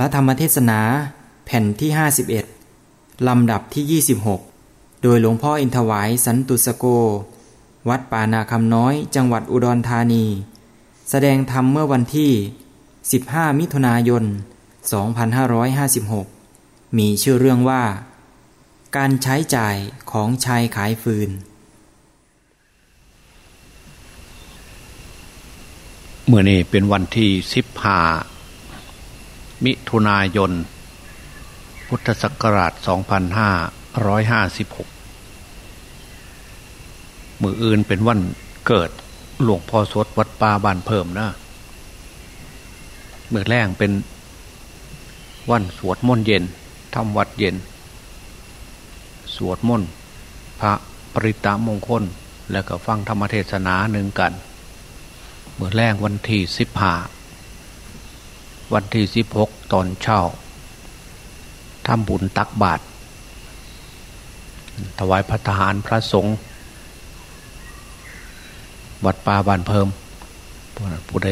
พระธรรมเทศนาแผ่นที่ 51 ลำดับที่ 26 โดยหลวงพ่ออินทวายสันตุสโก วัดป่านาคำน้อยจังหวัดอุดรธานี แสดงธรรมเมื่อวันที่ 15 มิถุนายน 2556 มีชื่อเรื่องว่า การใช้จ่ายของชายขายฟืน เมื่อนี้เป็นวันที่สิบห้า มิถุนายน พุทธศักราช 2556 มืออื่นเป็นวันเกิดหลวงพ่อสดวัดป่าบ้านเพิ่มนะเมื่อแรกเป็นวันสวดมนต์เย็นทำวัดเย็น สวดมนต์พระปริตามงคล แล้วก็ฟังธรรมเทศนาหนึ่งกัน เมื่อแรกวันที่สิบห้า วันที่สิบหกตอนเช้าทำบุญตักบาตรถวายพระทหารพระสงฆ์วัดป่าบ้านเพิ่มผู้ใด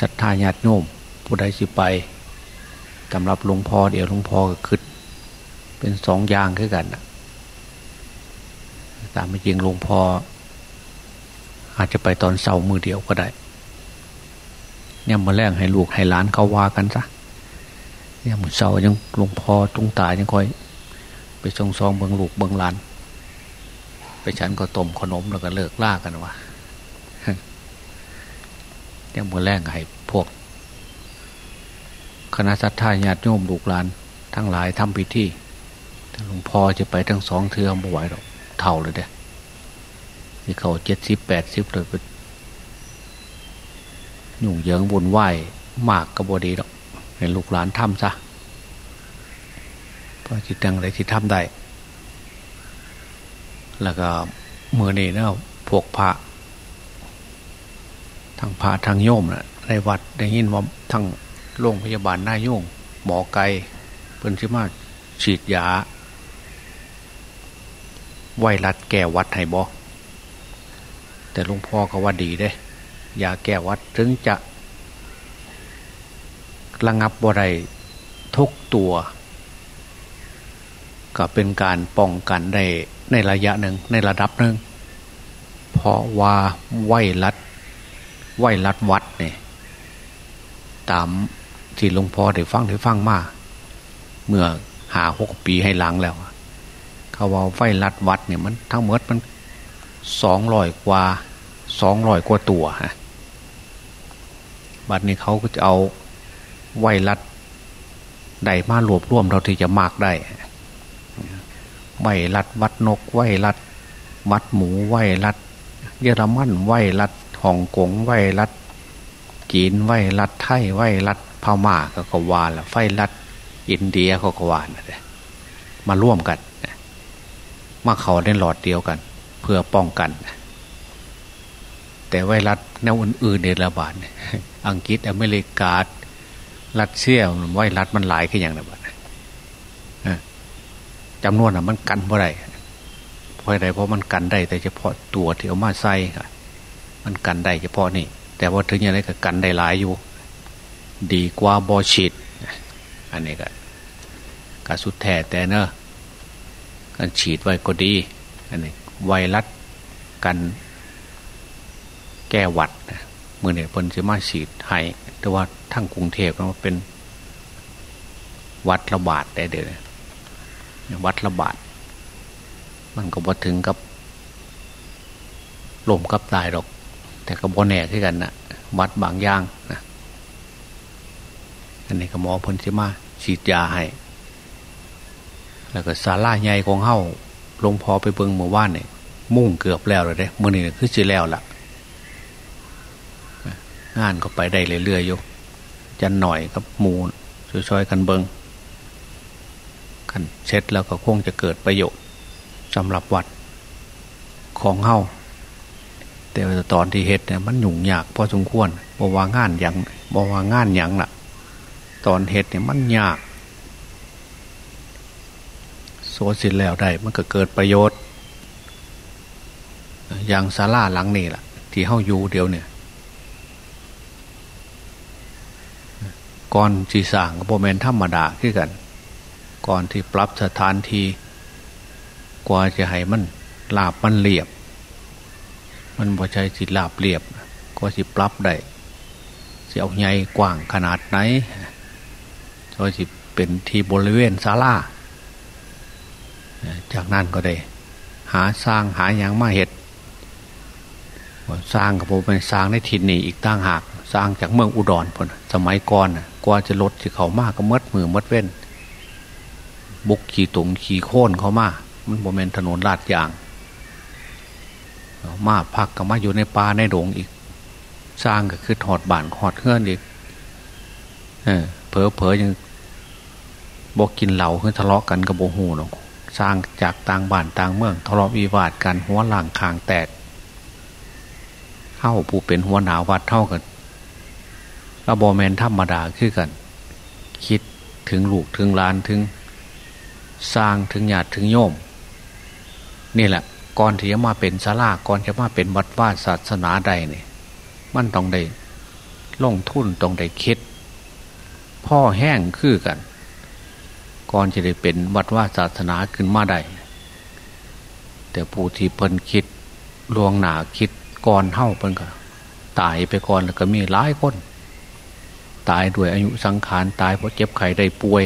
ศรัทธาญาติโยมผู้ใดสิไปสำหรับหลวงพ่อเดี๋ยวหลวงพ่อก็ขึ้นเป็นสองอย่างคือกันตามไม่จริงหลวงพ่ออาจจะไปตอนเสาร์มือเดียวก็ได้ เนี่ยมาแรกให้ลูกให้หลานเขาว่ากันซะเนี่ยมือเสาร์ยังหลวงพ่อตรงตายยังคอย ไปชงซองเบิงลูกเบิงหลาน ไปฉันก็ต้มขนมแล้วก็เลิกล่ากันวะเนี่ยมือแรกให้พวก คณะสัตยาญาติโยมลูกหลาน ทั้งหลายทำพิธีหลวงพ่อจะไปทั้งสองเทือไม่ไหวหรอกเท่าเลยเด้ที่เขาเจ็ดสิบแปดสิบเลย ยุ่งเหยิงบุญไหวมากกระบดีหรอกให้ลูกหลานทำซะพราะจิตตังไรที่ทำได้ แล้วก็เมื่อนี้นะพวกพระทางพระทางโยมนะในวัดได้ยินว่าทางโรงพยาบาลหน้าโยงหมอไกเพิ่นชิมาฉีดยา ไวรัสแก้วัดให้บอแต่หลวงพ่อก็ว่าดีเด้ ยาแก้วัดถึงจะระงับบ่ได้ทุกตัว ก็เป็นการป้องกันได้ในระยะหนึ่งในระดับหนึ่งเพราะว่าไวรัสไวรัสวัดเนี่ยตามที่หลวงพ่อได้ฟังได้ฟังมาเมื่อหาหกปีให้หลังแล้ว เขาว่าไวรัสวัดเนี่ยมันทั้งหมดมันสองร้อยกว่าสองร้อยกว่าตัวฮะ บัดนี้เขาก็จะเอาไวรัสใดมารวบรวมเราที่จะมากได้ ไวรัสวัดนก ไวรัสวัดหมู ไวรัสเยอรมันไวรัสฮ่องกงไวรัสจีนไวรัสไทยไวรัสพม่าก็กวาละไวรัสอินเดียเขาก็วานมาร่วมกันมาเขาในหลอดเดียวกัน เพื่อป้องกัน แต่ไวรัสแนวอื่นๆในระบาด อังกฤษอเมริการัสเซียไวรัสมันหลายขึ้นอย่างไรบ้างจำนวนอะ มันกันเพราะไรเพราะอะไรเพราะมันกันได้ แต่เฉพาะตัวที่เอามาใส่ค่ะ มันกันได้เฉพาะนี่ แต่ว่าถึงอย่างไรก็กันได้หลายอยู่ ดีกว่าบอชิดอันนี้ก็กสุดแท้แต่เนอะการฉีดไว้ก็ดี อันนี้ไวรัสกันแก้หวัด มื่อเนี่ยเพิ่นจะมาฉีดให้แต่ว่าทั้งกรุงเทพมันเป็น วัดระบาดได้เดี๋ยววัดระบาด มันก็บอถึงกับลมกับตายหรอก แต่ก็บอแน่ขึ้นกันนะวัดบางย่างนะอันนี้ก็หมอพนจิมาฉีดยาให้ แล้วก็ซาลาใหญ่ของเฮ้าลงพอไปเบิงหมู่บ้านเนี่ยมุ่งเกือบแล้วเลยเด้มื่อนี้คือจีแล้วล่ะ งานก็ไปได้เรื่อยๆอยู่จันหน่อยกับมูช่วยๆกันเบิงกันเช็ดแล้วก็คงจะเกิดประโยชน์สำหรับวัดของเฮาแต่ตอนที่เฮ็ดเนี่ยมันหยุ่งยากพอสมควรบว่างานอย่างบว่างานอย่างล่ะ ตอนเฮ็ดเนี่ยมันยากโซสินแล้วได้มันก็เกิดประโยชน์ อย่างศาลาหลังนี่แหละที่เฮาอยู่เดียวเนี่ย ก่อนที่สร้างกับโมเมนธรรมดาขึ้นกัน ก่อนที่ปรับสถานที่กว่าจะให้มันลาบมันเรียบ มันพอใจสิลาบเรียบ ก็สิปรับได้สิเอาใหญ่กว้างขนาดไหนก็สิเป็นที่บริเวณศาลาจากนั้นก็ได้ หาสร้างหาอย่างมาเห็ดสร้างกับผมเป็นสร้างในถิ่นนี้อีกตั้งหาก สร้างจากเมืองอุดรพนสมัยก่อน กว่าจะลดที่เขามากก็มัดมือมัดเว้นบุกขี่ตุงขี่โค่นเขามามันโมเมนถนนลาดยางมาพักก็มาอยู่ในป่าในดงอีก สร้างก็คือถอดบ้านถอดเครื่องอีกเออเผลอเผลอยังบอกกินเหล่าคือทะเลาะกันกับโบหูเนาะสร้างจากต่างบ้านต่างเมือง ทะเลาะวิวาทกันหัวหลังคางแตกเข้าผู้เป็นหัวหนาววัดเท่ากัน ระบอแมนธรรมดาคือกัน คิดถึงลูกถึงลานถึง สร้างถึงญาติถึงโยม นี่แหละก่อนที่จะมาเป็นศาลาก่อนจะมาเป็นวัดว่าศาสนาใดเนี่ยมันต้องได้ลงทุนต้องได้คิด พ่อแห้งคือกัน ก่อนจะได้เป็นวัดว่าศาสนาขึ้นมาได้แต่ผู้ที่เพิ่นคิดลวงหนาคิดก่อนเท่าเพิ่นก็ตายไปก่อนแล้วก็มีหลายคน ตายด้วยอายุสังขารตายเพราะเจ็บไข้ได้ป่วย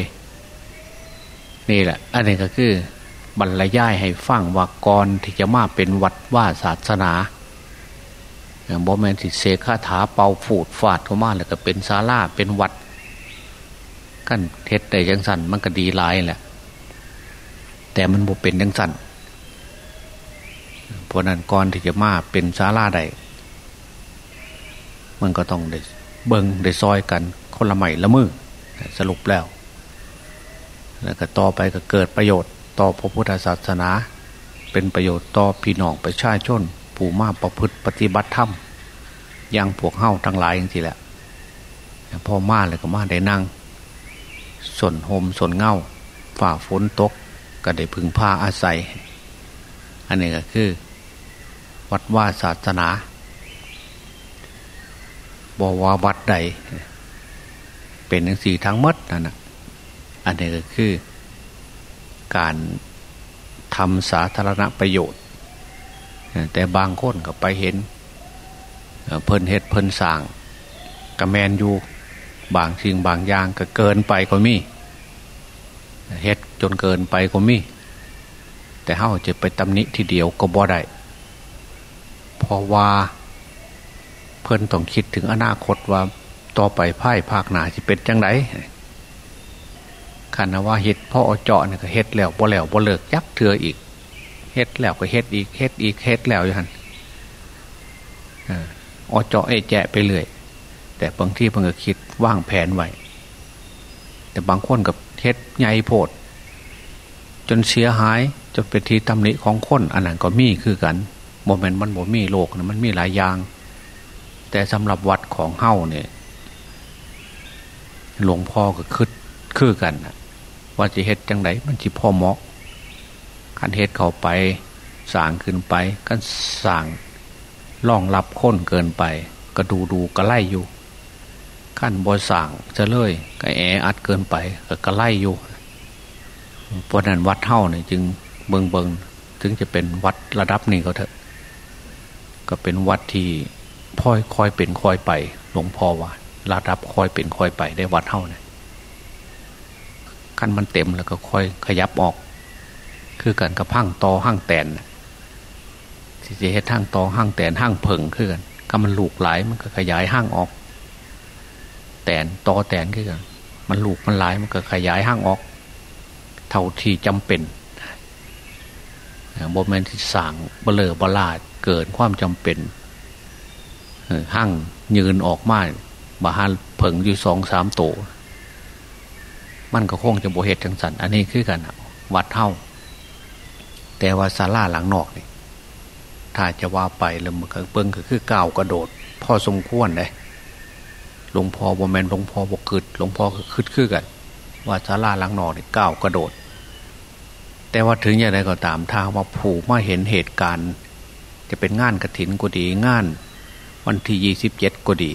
นี่แหละ อันนี้ก็คือบรรยายให้ฟังว่าก่อนที่จะมาเป็นวัดว่าศาสนาอย่างบอแมนสิเสกคาถาเป่าฝูดฟาดเข้ามาแล้วก็เป็นศาลาเป็นวัดกันเทศได้ยังสันมันก็ดีหลายแหละ แต่มันบ่เป็นยังสันเพราะนั้นก่อนที่จะมาเป็นศาลาใดมันก็ต้องได้ เบิงได้ซอยกันคนละใหม่ละมือสรุปแล้ว แล้วก็ต่อไปก็เกิดประโยชน์ ต่อพระพุทธศาสนา เป็นประโยชน์ต่อพี่น้องประชาชนผู้มาประพฤติปฏิบัติธรรมยังพวกเฮ้าทั้งหลายอย่างที่แหละพ่อมาเลยก็มาได้นั่งส่วนโฮมส่วนเง่าฝ่าฝนตกก็ได้พึงผ้าอาศัย อันนี้ก็คือ วัดว่าศาสนา บว่าวัดใด เป็นทั้งสี่ทั้งมดนั่นนะอันนี้ก็คือ การทำสาธารณประโยชน์ แต่บางคนก็ไปเห็น เพิ่นเฮ็ดเพิ่นสร้างกระแมนอยู่บางสิ่งบางอย่างก็เกินไปก็มีเฮ็ดจนเกินไปก็มี แต่เฮาจะไปตำหนิทีเดียวก็บ่ได้เพราะว่า พิ่นต้องคิดถึงอนาคตว่าต่อไปไพ่ภาคหนาจะเป็นจังไดขันว่าเฮ็ดพ่อเจาะเนี่ยก็เฮ็ดแล้วบ่แล้วบ่เลิกยักเถื่ออีกเฮ็ดแล้วก็เฮ็ดอีกเฮ็ดอีกเฮ็ดแล้วอย่างนั้นอเจาะเอแจะไปเรื่อยแต่บางที่เพิ่งก็คิดว่างแผนไว้แต่บางคนกับเฮ็ดใหญ่โพด จนเสียหายจนเป็นทีตำหนิของคนอันนั้นก็มีคือกันโมเมนต์มันโมมีโลกนะมันมีหลายอย่าง แต่สำหรับวัดของเฮ้าเนี่ยหลวงพ่อก็คืดคือกันว่าจะเฮ็ดจังไดมันจีพ่อเหมาะขันเฮ็ดเข้าไปสางขึ้นไปกันสางล่องรับค้นเกินไป ก็ดูดูก็ไล่อยู่ขั้นบอสางจะเลยก็แออัดเกินไปก็กระไล่อยู่เพราะนั้นวัดเท่าเนี่ยจึงเบิงเบิงถึงจะเป็นวัดระดับนี้ก็เถอะ ก็เป็นวัดที่ พอยคอยเป็นคอยไป หลวงพ่อว่าระดับคอยเป็นคอยไปได้วัดเท่านี่ยขั้นมันเต็มแล้วก็คอยขยับออก คือกันกับห้างตอห้างแตนที่จะเห็ดห้างตอห้างแตนห้างเพิงคือกันก็มันลูกหลายมันก็ขยายห้างออก แตนตอแตนคือกันมันลูกมันหลายมันก็ขยายห้างออก เท่าที่จำเป็นบมเมนที่สั่งเบลอบลาดเกินความจำเป็น หั่งยืนออกมาบาฮันเผิงอยู่สองสามโต มันก็คงจะโบเหตุจังสันอันนี้คือกันวัดเท่า แต่ว่าศาลาหลังนอกนี่ถ้าจะว่าไปแล้วมันก็เปิ้งก็คือก้าวกระโดดพ่อสมควรเลยหลวงพ่อบแมนหลวงพ่อบกคืดหลวงพ่อก็คืดคือกัน ว่าศาลาหลังนอกนี่ก้าวกระโดด แต่ว่าถึงอย่างไรก็ตามทางว่าผูกมาเห็นเหตุการณ์ จะเป็นงานกระถินกุดีงาน วันที่ยี่สิบเจ็ดก็ดี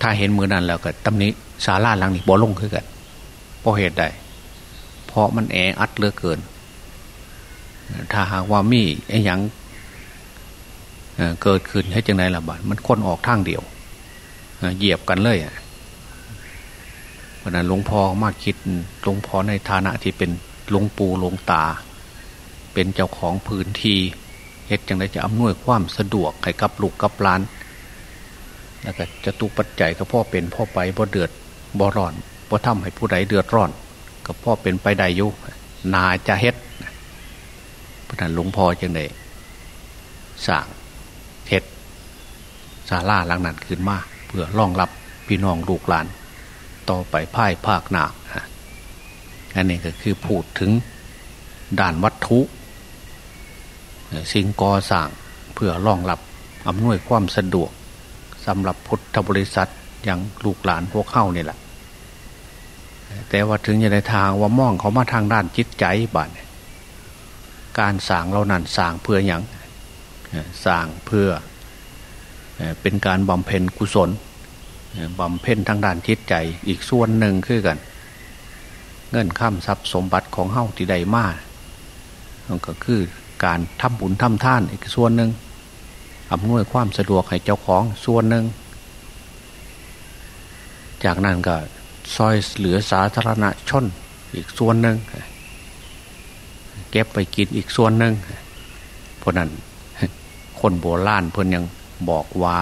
ถ้าเห็นมือนั้นแล้วก็ตำนี้ศาลาหลังนี้บ่ลงขึ้นกันเพราะเหตุใดเพราะมันแออัดเหลือเกิน ถ้าหากว่ามีไอ้ยังเกิดขึ้นให้จังไรละบาดมันค้นออกทางเดียวเหยียบกันเลยเพราะนั้นหลวงพ่อมาคิดหลวงพ่อในฐานะที่เป็นหลวงปู่หลวงตา เป็นเจ้าของพื้นที่ เหตุจังไรจะอำนวยความสะดวกให้กับลูกกับหลานแล้วก็จะตุปัจจัยก็พ่อเป็นพ่อไปบ่เดือดบ่ร้อนบ่ทำให้ผู้ใดเดือดร้อน ก็พ่อเป็นไปได้ยุนาจะเฮ็ดพระนันหลวงพ่อจังไดสั่งเฮ็ดศาลาหลังนั้นขึ้นมาเพื่อรองรับพี่น้องลูกหลาน ต่อไปพ่ายภาคหนาอันนี้ก็คือพูดถึงด่านวัตถุ สิ่งก่อสร้างเพื่อรองรับอำนวยความสะดวกสำหรับพุทธบริษัทอย่างลูกหลานพวกเข้านี่แหละแต่ว่าถึงจะในทางว่ามองเขามาทางด้านจิตใจบ้านการสั่งเรานั่นสั่งเพื่ออย่างสั่งเพื่อเป็นการบำเพ็ญกุศลบำเพ็ญทางด้านจิตใจอีกส่วนหนึ่งคือกัน เงินข้ามทรัพย์สมบัติของเฮ้าที่ใดมาก็คือ การทำบุญทำท่านอีกส่วนหนึ่งอำนวยความสะดวกให้เจ้าของส่วนหนึ่ง จากนั้นก็ซอยเหลือสาธารณชนอีกส่วนหนึ่งเก็บไปกินอีกส่วนหนึ่งเพราะนั้นคนโบราณเพิ่นยังบอกว่า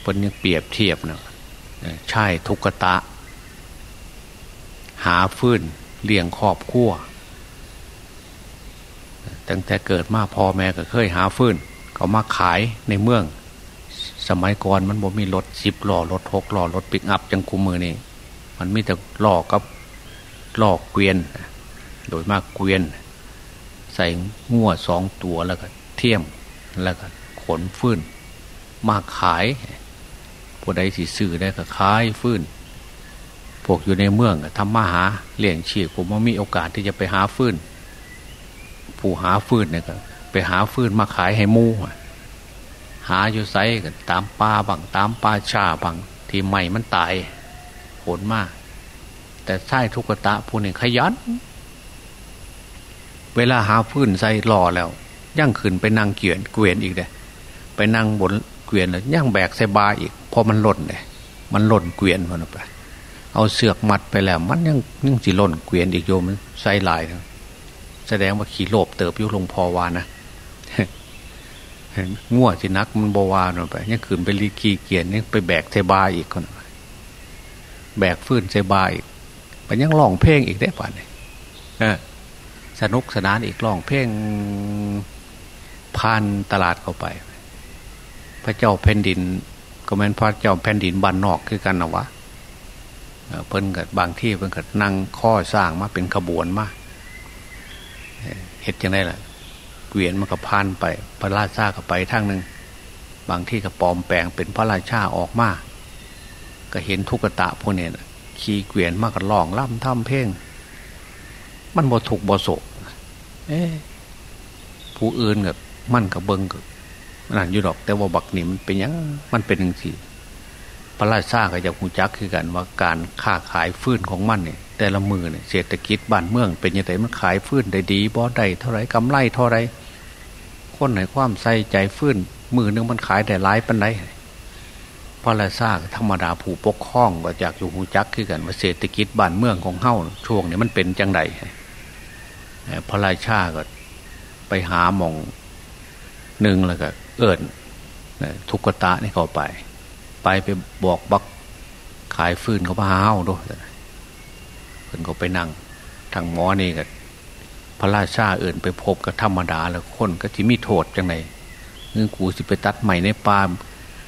เพิ่นยังเปรียบเทียบนะใช่ทุกตะ หาฟื้นเลี้ยงครอบครัว ตั้งแต่เกิดมาพ่อแม่ก็เคยหาฟื้นเขามาขายในเมือง สมัยก่อนมันบ่มีรถสิบล้อรถหกล้อรถปิกอัพจังคุมมือนี่มันมีแต่ล้อกับล้อเกวียน โดยมากเกวียน ใส่งัวสองตัวแล้วก็เทียมแล้วก็ขนฟื้นมาขายผู้ใดสิซื้อได้ก็ขายฟื้นพวกอยู่ในเมืองทำมาหาเลี้ยงชีพผมว่ามีโอกาสที่จะไปหาฟื้น ผู้หาฟืนเนี่ยก็ไปหาฟืนมาขายให้มูหาอยู่ไซกันตามป่าบังตามป่าชาบังที่ใหม่มันตายผลมาก แต่ใช่ทุกตะผู้นี้ขยัน เวลาหาฟืนใส่หล่อแล้วย่างขึ้นไปนั่งเกวียนเกวียนอีกเลยไปนั่งบนเกวียนแล้วย่างแบกใส่บาอีกพอมันหล่นเลยมันหล่นเกวียนมันไปเอาเสือกมัดไปแล้ว มันยังยังสิหล่นเกวียนอีกโยมใส่ลายนะ แสดงว่าขี่โลบเติบยุลงพอวานะง่วสินักมันบวาหน่อยไปยังขืนไปรีกีเกียนยังไปแบกเทบาอีกคน แบกฟื้นเทบาอีกไปยังร้องเพลงอีกได้ป่ะเนี่ยสนุกสนานอีกร้องเพลงผ่านตลาดเข้าไป พระเจ้าแผ่นดิน ก็แม่นพระเจ้าแผ่นดินบันนอกคือกันนะวะเพิ่นกับบางที่เพิ่นกันั่งข้อสร้างมาเป็นขบวนมา เห็ดยังไงล่ะเกวียนมันก็พานไป พระราชาก็ไปทางหนึ่งบางที่ก็ปลอมแปลงเป็นพระราชาออกมาก็เห็นทุกตะพวกเนี้ขี่เกวียนมากระลองล่ำท่ำเพ่ง มันบ่ถูกบ่โศเอ๊ผู้อื่นกับมันกับเบิงกับนั่นอยู่ดอก แต่ว่าบักนี่มันเป็นยังมันเป็นย่งสี่ พระราชาก็จะหูจักคือกันว่าการค้าขายฟื้นของมันเนี่ยแต่ละมือเนี่ยเศรษฐกิจบ้านเมือง เป็นยังไงมันขายฟื้นได้ดีบ่ได้เท่าไรกำไรเท่าไรคนไหนความใส่ใจฟื้นมือนึงมันขายได้หลายปันไดพระราชาธรรมดาผู้ปกครองก็จากอยู่หูจักคือกันว่าเศรษฐกิจบ้านเมืองของเฮ้าช่วงนี้มันเป็นจังไดพระราชาก็ไปหาหมองหนึ่งแล้วก็ เอิญทุกตะนี่เข้าไป ไปไปบอกบักขายฟืนเขาพาเฮ้าด้วยนก็ไปนั่งทางหมอนี่กับพระราชาเอื่นไปพบกับธรรมดาแล้วคนก็ที่มีโทษจังไงเงื่อกูสิไปตัดใหม่ในป่า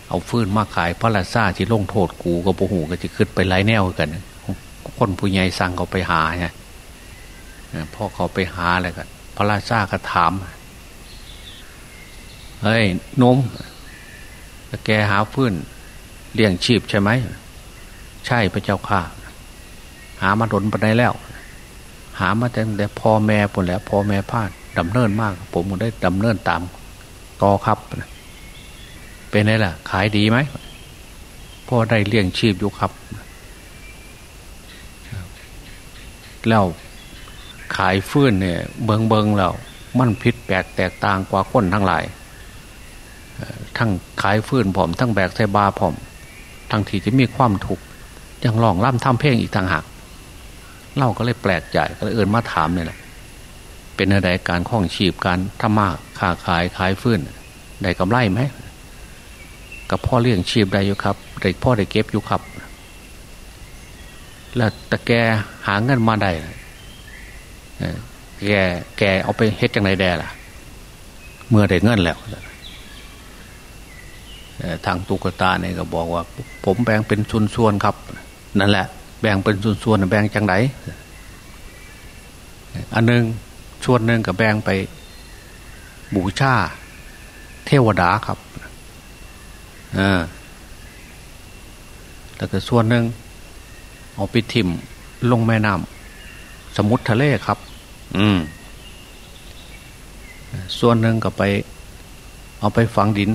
เอาฟืนมาขายพระราชาที่ลงโทษกูก็โมหูก็จะขึ้นไปไล่แนวกัน คนผู้ใหญ่สั่งเขาไปหาไงพ่อเขาไปหาอะไรกันพระราชาก็ถามเฮ้ยนมแกหาฟื้น เลี้ยงชีพใช่ไหม ใช่พระเจ้าค่ะ หามาดนไปได้แล้ว หามาแต่แต่พ่อแม่ผลแล้วพ่อแม่พลาดดำเนินมาก ผมได้ดำเนินตามต่อครับ เป็นไงล่ะ ขายดีไหมพ่อได้เลี้ยงชีพอยู่ครับ แล้วขายฟื้นเนี่ยเบิงเบิงแล้วมันผิดแปลกแตกต่างกว่าคนทั้งหลาย ทั้งขายฟื้นผมทั้งแบกใส่บาผม ทั้งที่จะมีความถูกข์ยังลองล่ำทำเพลงอีกทางหักเล่าก็เลยแปลกใจก็เลยเอินมาถามเนี่ยแหละเป็นอะไรการคล้องชีพการทำมาค้าขายขายฟื้นได้กำไรไหมกับพ่อเลี้ยงชีพได้อยู่ครับได้พ่อได้เก็บอยู่ครับ แล้วแต่แกหาเงินมาได้แกแกเอาไปเฮ็ดจังไรแดล่ะ เมื่อได้เงินแล้ว ทางตุกตาเนี่ยก็บอกว่า ผมแบ่งเป็นส่วนๆครับ นั่นแหละ แบ่งเป็นส่วนๆแบ่งจังไรอันหนึ่งส่วนหนึ่งก็แบ่งไปบูชาเทวดาครับอ่าแล้วก็ส่วนหนึ่งเอาไปทิมลงแม่น้ำสมุทรทะเลครับ อืม ส่วนหนึ่งก็ไป เอาไปฝังดิน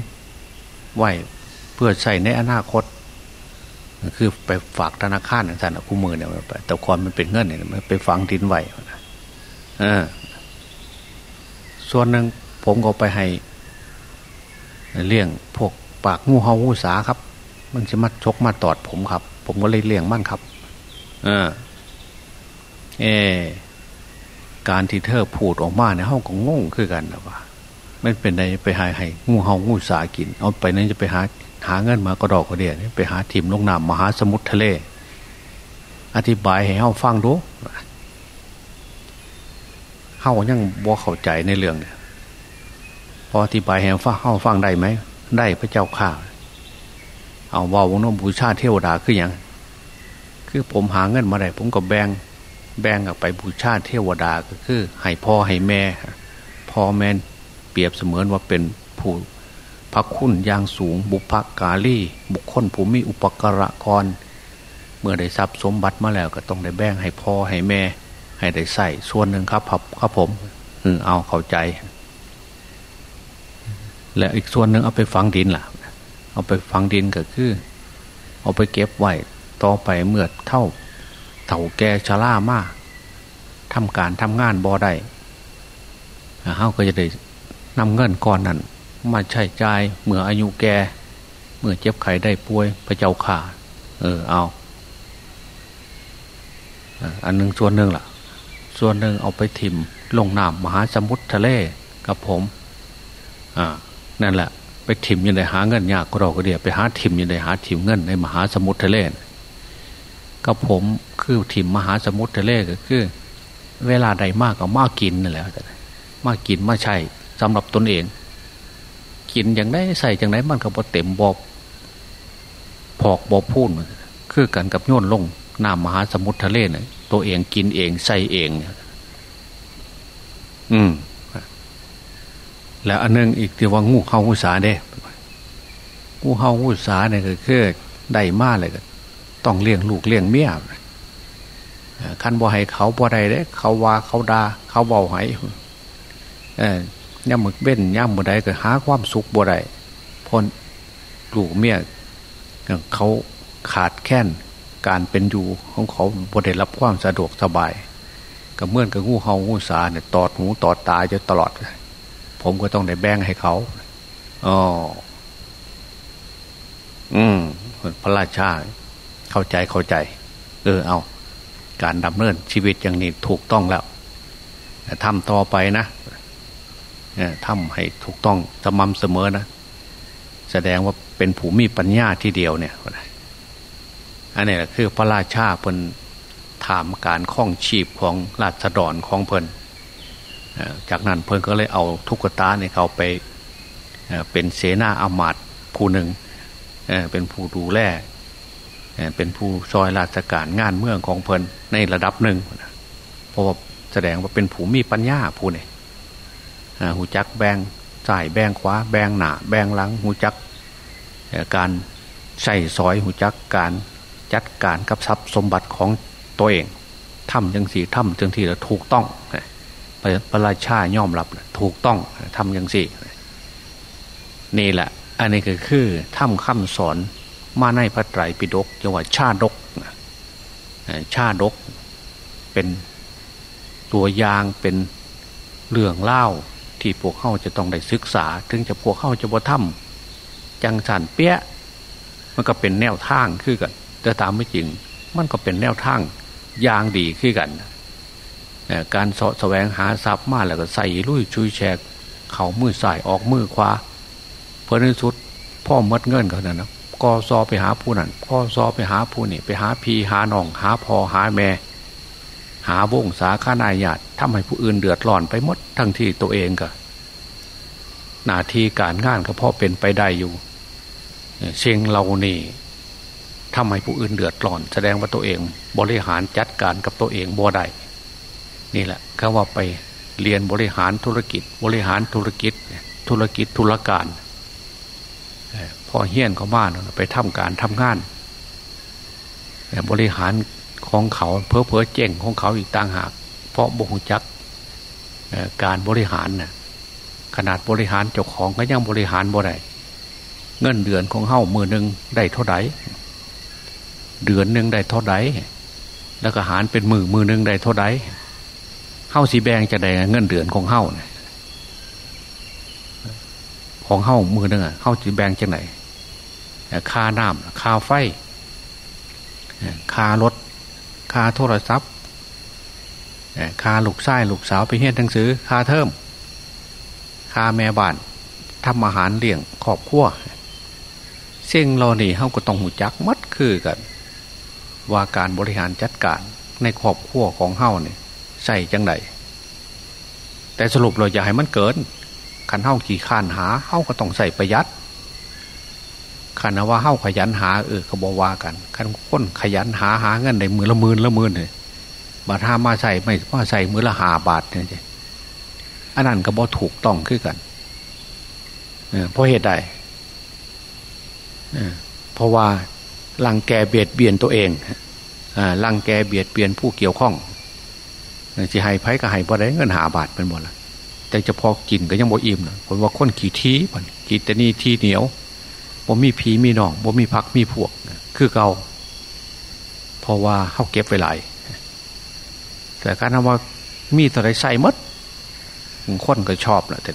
ไหวเพื่อใส่ในอนาคต คือไปฝากธนาคารอย่างนั้นคู่มือเนี่ยแต่ความมันเป็นเงินเนี่ยมันไปฝังดินไหวเออ ส่วนหนึ่งผมก็ไปให้เลี้ยงพวกปากงูเห่างูสาครับ มันจะมาชกมาตอดผมครับ ผมก็เลยเลี้ยงมั่นครับ เออ เอการที่เธอพูดออกมาเนี่ยเฮาก็งงคือกันนะว่า ไม่เป็นไรไปหาให้งูเห่างูสากิน เอาไปนั้นจะไปหาหาเงินมากระดอกกระเดียไปหาถิ่มลงน้ำมหาสมุทรทะเล อธิบายให้เฮาฟังดูเฮายังบ่เข้าใจในเรื่องเนี่ยพออธิบายให้ฟังเฮาฟังได้ไหมได้พระเจ้าข่าเอาว่าวงน้บูชาเทวดาคืออย่างคือผมหาเงินมาได้ผมก็แบ่งแบ่งออกไปบูชาเทวดาก็คือให้พ่อให้แม่พ่อแม่ เปรียบเสมือนว่าเป็นผู้พระคุณอย่างสูง บุพกาลีบุคคลผู้มีอุปการะกร เมื่อได้ทรัพย์สมบัติมาแล้วก็ต้องได้แบ่งให้พ่อให้แม่ ให้ได้ใส่ส่วนหนึ่งครับครับครับผมอือเอาเข้าใจ และอีกส่วนหนึ่งเอาไปฝังดินล่ะ เอาไปฝังดินก็คือ เอาไปเก็บไว้ต่อไปเมื่อเท่าเถ่าแก่ชรามาทำการทำงานบ่ได้เขาก็จะได้ นำเงินก้อนนั้นมาใช้จ่ายเมื่ออายุแก่เมื่อเจ็บไข้ได้ป่วยพระเจ้าข่าเออเอา อันหนึ่งส่วนหนึ่งล่ะ ส่วนหนึ่งเอาไปทิมลงน้ำมหาสมุทรทะเลกับผมอ่านั่นแหละ ไปทิมยังไงหาเงินยากก็รอก็เดียไปหาทิมยังไงหาทิมเงินในมหาสมุทรทะเลกับผมคือทิมมหาสมุทรทะเลก็คือ เวลาใดมากก็มากกินนั่นแหละมากินมาใช่ สำหรับตนเอง กินอย่างไรใส่อย่างไรมันก็บอเต็มบอบพอกบอพูนคือกันกับโยนลงน้ำมหาสมุทรทะเลเนี่ยตัวเองกินเองใส่เองเนี่ยอืม แล้วอันนึงอีกที่ว่างูเห่างูสาเด้งูเห่างูสาเนี่ยก็คือได้มาเลยก็ ต้องเลี้ยงลูกเลี้ยงเมียคันบ่ให้เขาบ่ได้เด้ เขาว่าเขาดา่าเขาเบาห้ย่ ย่ำมึกเบ้นย่ำมือใดก็หาความสุขบ่ได้พนลูกเมียเขาขาดแค้นการเป็นอยู่ของเขาบ่ได้รับความสะดวกสบายก็เมื่อนกับงูเห่างูสาเนี่ยตอดหูตอดตาจะตลอด ผมก็ต้องได้แบ่งให้เขาอ๋ออืมพระราชาเข้าใจเข้าใจ เออ เอา การดำเนินชีวิตอย่างนี้ถูกต้องแล้วทำต่อไปนะ ทำให้ถูกต้องสม่ำเสมอนะ แสดงว่าเป็นผู้มีปัญญาที่เดียวเนี่ยอันนี้แหละคือพระราชาเพิ่นถามการคล้องชีพของราชดรของเพิ่นจากนั้นเพิ่นก็เลยเอาทุกตาเนี่ยเขาไปเป็นเสนาอามาตย์ผู้หนึ่งเป็นผู้ดูแลเป็นผู้ซอยราชการงานเมืองของเพิ่นในระดับหนึ่งเพราะว่าแสดงว่าเป็นผู้มีปัญญาผู้นี่ หูจักแบงใส่แบงขวาแบงหนาแบงหลังหูจักการใส่ซอยหูจักการจัดการกับทรัพย์สมบัติของตัวเองทำยังสี่ทำจังที่เราถูกต้องพระราชาย่อมรับถูกต้องทำยังสี่นี่แหละ อันนี้ก็คือทำคำสอนมาในพระไตรปิฎกจังหวัดชาดกชาดกเป็นตัวอย่างเป็นเรื่องเล่า ที่พวกเข้าจะต้องได้ศึกษา ถึงจะพวกเข้าจะบ่ทำจังสันเปี้ยมันก็เป็นแนวทางขึ้นกัน แต่ตามไม่จริง มันก็เป็นแนวทางอย่างดีขึ้นกันการสะแสวงหาทรัพย์มาแล้วก็ใส่ลุยชุยแชก เขามือใส่ออกมือขวาเพื่อในสุดพ่อมัดเงินเขาเนี่ยนะกอซอไปหาผู้นั้นพ่อซอไปหาผู้นี่ไปหาพีหาหนอง หาพอหาแม่ หาวงสาขานายญาติทำให้ผู้อื่นเดือดร้อนไปหมดทั้งที่ตัวเองก็หน้าที่การงานก็พ่อเป็นไปได้อยู่เชียงเรานี่ทำให้ผู้อื่นเดือดร้อน แสดงว่าตัวเอง บริหารจัดการกับตัวเองบ่ได้นี่แหละเขาว่าไปเรียนบริหารธุรกิจ บริหารธุรกิจ ธุรกิจธุรการพอเฮี้ยนเขาบ้านไปทำการทำงานบริหาร ของเขาเพอเพอเจ่งของเขาอีกต่างหาก เพราะบุกจักการบริหารน่ะขนาดบริหารเจ้าของก็ยังบริหารบ่ได้เงินเดือนของเฮ้ามือหนึ่งได้เท่าไหร่เดือนหนึ่งได้เท่าไหร่แล้วก็หารเป็นมือมือหนึ่งได้เท่าไหร่เฮ้าสีแบงจะได้เงินเดือนของเฮ้านี่ยของเฮ้ามือหนึ่งอะเฮ้าสีแบงจะไหนค่าน้ำค่าไฟค่ารถ คาโทรศัพท์คาลูกชายลูกสาวไปเฮียนหนังสือคาเทิมคาแม่บ้านทำอาหารเลี้ยงครอบครัวสิ่งเรานี่เขาก็ต้องหูจักมัดคือกัน ว่าการบริหารจัดการในครอบครัวของเฮ้าเนี่ยใส่จังไดแต่สรุปเราอย่าให้มันเกินขันเฮ้าขี่ข้านหาเฮ้าก็ต้องใส่ประหยัด ขันว่าเฮ้าขยันหาเออเขาบอกว่ากันขันคนขยันหาหาเงินในมือละมืนละมืนเลยบาท่ามาใส่ไม่มาใส่มือละหาบาทเนี่ยอันนั้นก็บอกถูกต้องขึ้นกันเพราะเหตุใดเพราะว่าลังแกเบียดเบียนตัวเองลังแกเบียดเบียนผู้เกี่ยวข้องจะให้ไพ่ก็ให้บ่ได้เงินหาบาทเป็นหมดละแต่จะพอกินก็ยังบ่อิ่มนะผมว่าคนขี่ทีมันขี่แต่นี่ทีเหนียว บ่มีผีมีน้องบ่มีพักมีพวก คือเกาเพราะว่าเขาเก็บไว้หลาย แต่การทำว่ามีต่อไรใส่มดคนก็ชอบแหละแต่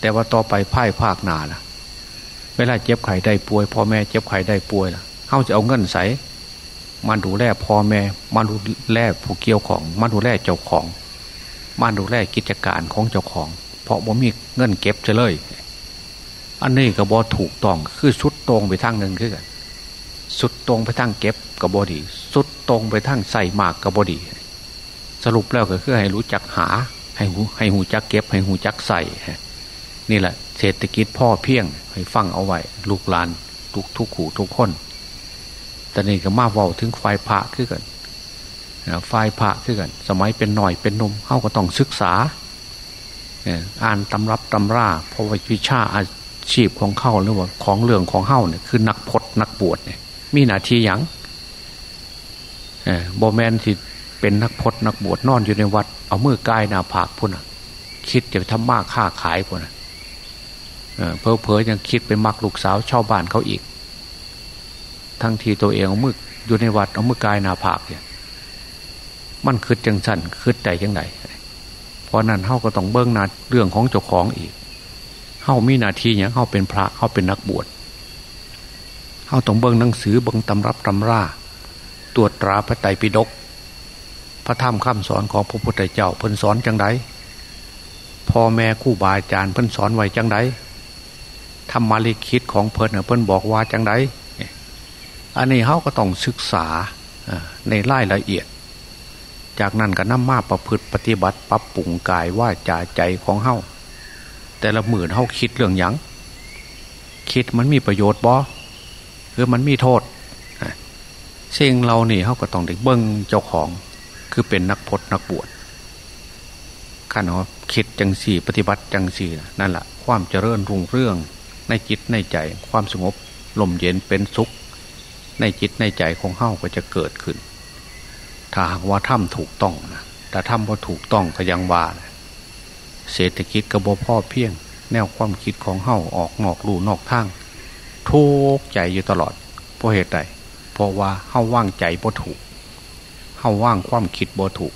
แต่ว่าต่อไปไพ่ภาคนาล่ะ เวลาเจ็บไข้ได้ป่วยพ่อแม่เจ็บไข้ได้ป่วยล่ะเขาจะเอาเงินใส่มาดูแลพ่อแม่มาดูแลผู้เกี่ยวของมาดูแลเจ้าของมาดูแลกิจการของเจ้าของ เพราะบ่มีเงินเก็บจะเลย อันนี้ก็บอถูกต้องคือสุดตรงไปทางหนึ่งคือกันสุดตรงไปทางเก็บกับบอดี สุดตรงไปทางใส่หมากกับบอดี สรุปแล้วก็คือให้รู้จักหา ให้หูให้หูจักเก็บ ให้หูจักใส่นี่แหละ เศรษฐกิจพ่อเพียง ให้ฟังเอาไว้ ลูกหลาน ทุกทุกขู่ทุกคนแต่นี่ก็มาเว้าถึงไฟพระขึ้นกันไฟพระขึ้นกัน สมัยเป็นหน่อยเป็นนมเข้าก็ต้องศึกษาอ่านตำรับตำราเพราะว่าวิชาอา ชีพของเข้าหรือว่าของเรื่องของเฮ้าเนี่ยคือนักพจนักบวชเนี่ยมีหน้าที่ยังบอแมนที่เป็นนักพจนักบวชนอนอยู่ในวัด เอามือกายหน้าผากพุ่นคิดจะทำมากค่าขายพุ่นเพอเพอยังคิดไปมักลูกสาวชาวบ้านเขาอีก ทั้งทีตัวเองเอามืออยู่ในวัดเอามือกายนาผากเนี่ยมันคืดจังสั่นคืดใจยังไงเพราะนั้นเขาก็ต้องเบิ้งนาเรื่องของเจ้าของอีก เขามีนาทีอย่างเขาเป็นพระเขาเป็นนักบวชเขาต้องเบิ้งหนังสือเบิ้งตำรับตำราตรวจตราพระไตรปิฎกพระธรรมคำสอนของพระพุทธเจ้าเพิ่นสอนจังไดพ่อแม่คู่บาอาจารย์เพิ่นสอนไว้จังไดธรรมาลิคิดของเพิ่นเพิ่นบอกว่าจังไดอันนี้เขาก็ต้องศึกษาในรายละเอียด จากนั้นก็นำมาประพฤติปฏิบัติปรับปรุงกายว่าจาใจของเฮา แต่ละหมื่นเฮาคิดเรื่องยังคิดมันมีประโยชน์บ่หรือมันมีโทษสิ่งเรานี่เขาก็ต้องได้เบิ้งเจ้าของ คือเป็นนักพจนักบวชขันว่าคิดจังสี่ ปฏิบัติจังสี่นั่นแหละความเจริญรุ่งเรื่องในจิตในใจ ความสงบลมเย็นเป็นสุข ในจิตในใจของเฮาก็จะเกิดขึ้น ถ้าหากว่าทำถูกต้องนะแต่ทำว่าถูกต้องก็ยังว่า เศรษฐกิจกระบพ่อเพียง แนวความคิดของเฮาออกนอกลู่นอกทางทุกใจอยู่ตลอดเพราะเหตุใดเพราะว่าเฮาว่างใจบ่ถูกเฮาว่างความคิดบ่ถูก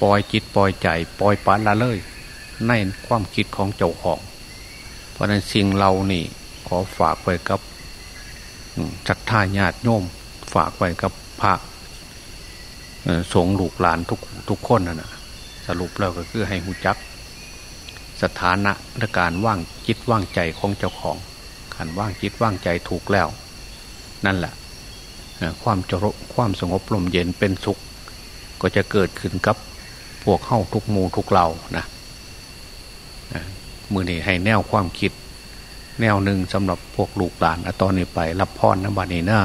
ปล่อยจิตปล่อยใจปล่อยปานละเลย ในความคิดของเจ้าของ เพราะนั้นสิ่งเรานี่ขอฝากไว้กับศรัทธาญาติโยมฝากไว้กับพระสงฆ์ลูกหลานทุกทุกคนนะนะสรุปแล้วก็คือให้หูจัก สถานะในการว่างจิตว่างใจของเจ้าของขันว่างจิตว่างใจถูกแล้ว นั่นแหละความจรความสงบลมเย็นเป็นสุข ก็จะเกิดขึ้นกับพวกเข้าทุกมูทุกเหล่านะมือนี้ให้แนวความคิด แนวหนึ่งสำหรับพวกลูกหลานตอนนี้ไป รับพรนะบัดนี้นะ